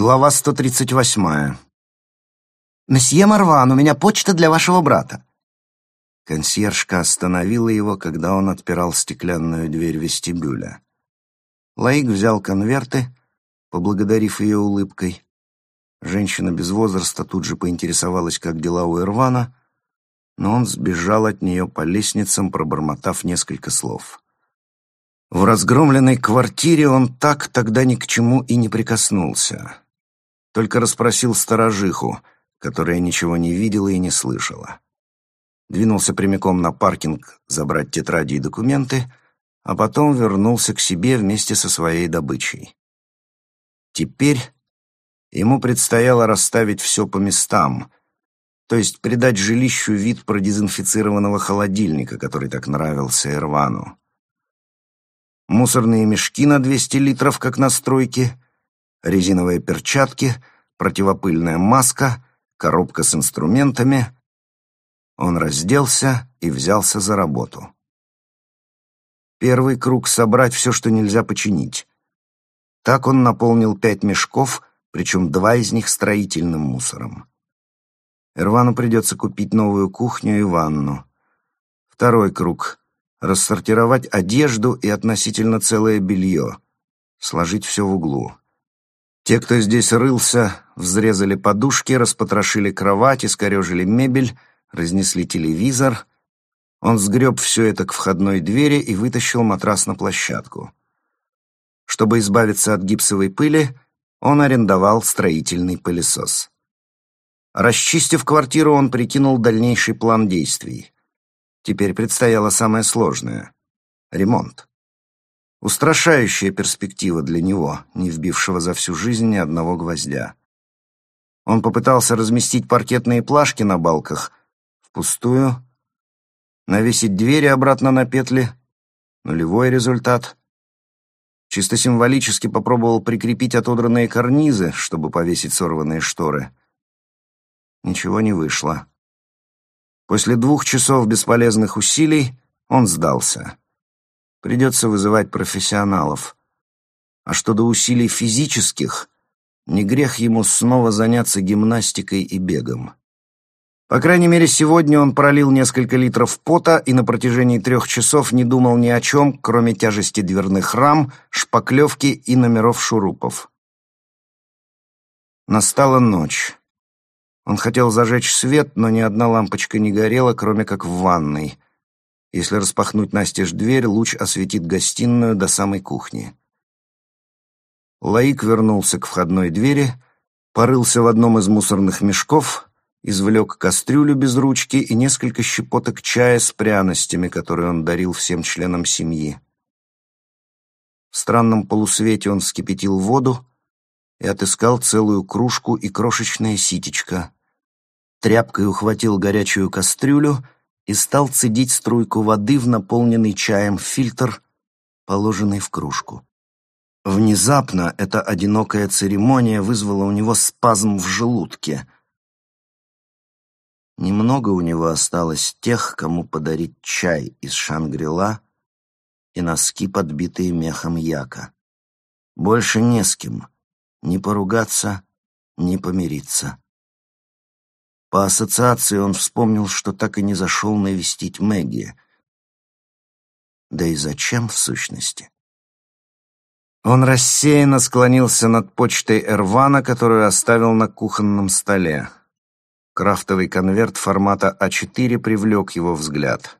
Глава 138. «Месье Марван, у меня почта для вашего брата». Консьержка остановила его, когда он отпирал стеклянную дверь вестибюля. Лаик взял конверты, поблагодарив ее улыбкой. Женщина без возраста тут же поинтересовалась, как дела у Ирвана, но он сбежал от нее по лестницам, пробормотав несколько слов. В разгромленной квартире он так тогда ни к чему и не прикоснулся. Только расспросил сторожиху, которая ничего не видела и не слышала. Двинулся прямиком на паркинг забрать тетради и документы, а потом вернулся к себе вместе со своей добычей. Теперь ему предстояло расставить все по местам, то есть придать жилищу вид продезинфицированного холодильника, который так нравился Ирвану мусорные мешки на 200 литров, как на стройке, резиновые перчатки, противопыльная маска, коробка с инструментами. Он разделся и взялся за работу. Первый круг — собрать все, что нельзя починить. Так он наполнил пять мешков, причем два из них строительным мусором. Эрвану придется купить новую кухню и ванну. Второй круг рассортировать одежду и относительно целое белье, сложить все в углу. Те, кто здесь рылся, взрезали подушки, распотрошили кровать, искорежили мебель, разнесли телевизор. Он сгреб все это к входной двери и вытащил матрас на площадку. Чтобы избавиться от гипсовой пыли, он арендовал строительный пылесос. Расчистив квартиру, он прикинул дальнейший план действий. Теперь предстояло самое сложное — ремонт. Устрашающая перспектива для него, не вбившего за всю жизнь ни одного гвоздя. Он попытался разместить паркетные плашки на балках впустую, навесить двери обратно на петли — нулевой результат. Чисто символически попробовал прикрепить отодранные карнизы, чтобы повесить сорванные шторы. Ничего не вышло. После двух часов бесполезных усилий он сдался. Придется вызывать профессионалов. А что до усилий физических, не грех ему снова заняться гимнастикой и бегом. По крайней мере, сегодня он пролил несколько литров пота и на протяжении трех часов не думал ни о чем, кроме тяжести дверных рам, шпаклевки и номеров шурупов. Настала ночь. Он хотел зажечь свет, но ни одна лампочка не горела, кроме как в ванной. Если распахнуть настежь дверь, луч осветит гостиную до самой кухни. Лаик вернулся к входной двери, порылся в одном из мусорных мешков, извлек кастрюлю без ручки и несколько щепоток чая с пряностями, которые он дарил всем членам семьи. В странном полусвете он вскипятил воду и отыскал целую кружку и крошечное ситечко тряпкой ухватил горячую кастрюлю и стал цедить струйку воды в наполненный чаем фильтр, положенный в кружку. Внезапно эта одинокая церемония вызвала у него спазм в желудке. Немного у него осталось тех, кому подарить чай из Шангрила и носки, подбитые мехом яка. Больше не с кем ни поругаться, ни помириться. По ассоциации он вспомнил, что так и не зашел навестить Мэгги. Да и зачем, в сущности? Он рассеянно склонился над почтой Эрвана, которую оставил на кухонном столе. Крафтовый конверт формата А4 привлек его взгляд.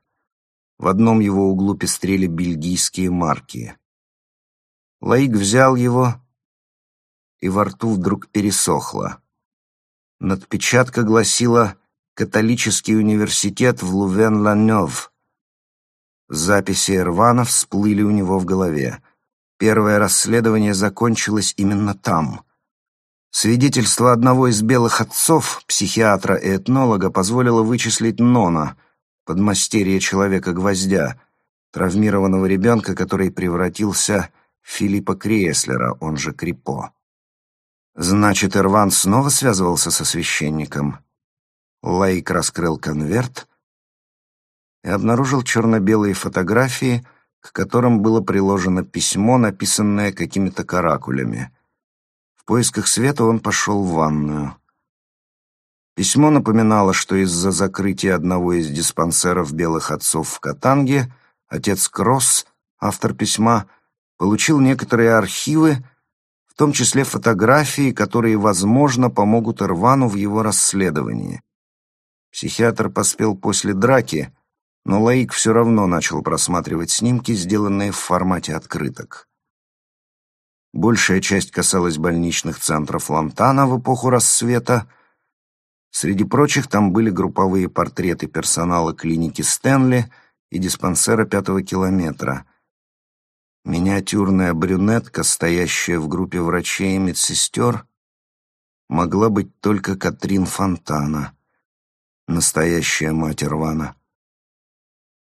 В одном его углу пестрели бельгийские марки. Лаик взял его, и во рту вдруг пересохло. Надпечатка гласила «Католический университет в Лувен-Ланёв». Записи Эрвана всплыли у него в голове. Первое расследование закончилось именно там. Свидетельство одного из белых отцов, психиатра и этнолога, позволило вычислить Нона, подмастерье Человека-гвоздя, травмированного ребенка, который превратился в Филиппа Креслера, он же Крипо. Значит, Ирван снова связывался со священником. Лайк раскрыл конверт и обнаружил черно-белые фотографии, к которым было приложено письмо, написанное какими-то каракулями. В поисках света он пошел в ванную. Письмо напоминало, что из-за закрытия одного из диспансеров белых отцов в Катанге отец Кросс, автор письма, получил некоторые архивы, в том числе фотографии, которые, возможно, помогут Ирвану в его расследовании. Психиатр поспел после драки, но Лаик все равно начал просматривать снимки, сделанные в формате открыток. Большая часть касалась больничных центров Лантана в эпоху рассвета. Среди прочих там были групповые портреты персонала клиники Стэнли и диспансера пятого километра. Миниатюрная брюнетка, стоящая в группе врачей и медсестер, могла быть только Катрин Фонтана, настоящая мать Рвана.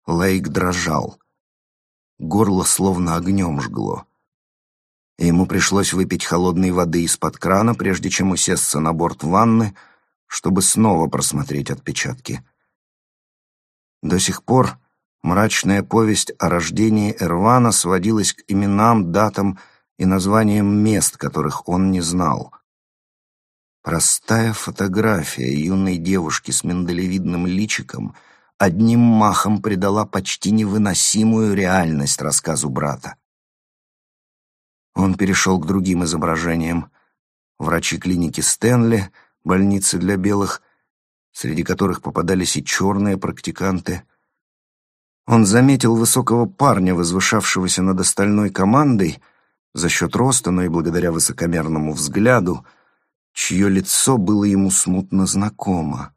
Лейк дрожал. Горло словно огнем жгло и ему пришлось выпить холодной воды из-под крана, прежде чем усесться на борт ванны, чтобы снова просмотреть отпечатки. До сих пор мрачная повесть о рождении Эрвана сводилась к именам, датам и названиям мест, которых он не знал. Простая фотография юной девушки с миндалевидным личиком одним махом придала почти невыносимую реальность рассказу брата. Он перешел к другим изображениям. Врачи клиники Стэнли, больницы для белых, среди которых попадались и черные практиканты. Он заметил высокого парня, возвышавшегося над остальной командой, за счет роста, но и благодаря высокомерному взгляду, чье лицо было ему смутно знакомо.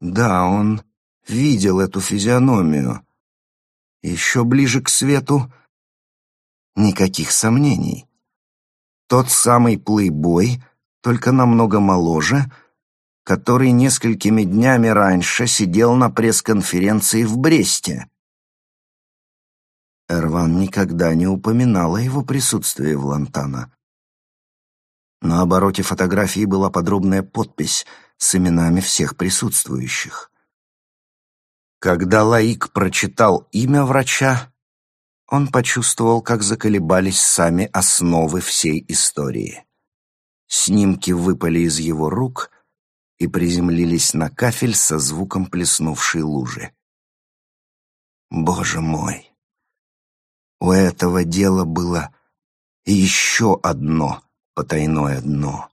Да, он видел эту физиономию. Еще ближе к свету Никаких сомнений. Тот самый плейбой, только намного моложе, который несколькими днями раньше сидел на пресс-конференции в Бресте. Эрван никогда не упоминала его присутствие в Лантана. На обороте фотографии была подробная подпись с именами всех присутствующих. Когда Лаик прочитал имя врача, он почувствовал, как заколебались сами основы всей истории. Снимки выпали из его рук и приземлились на кафель со звуком плеснувшей лужи. Боже мой! У этого дела было еще одно потайное дно.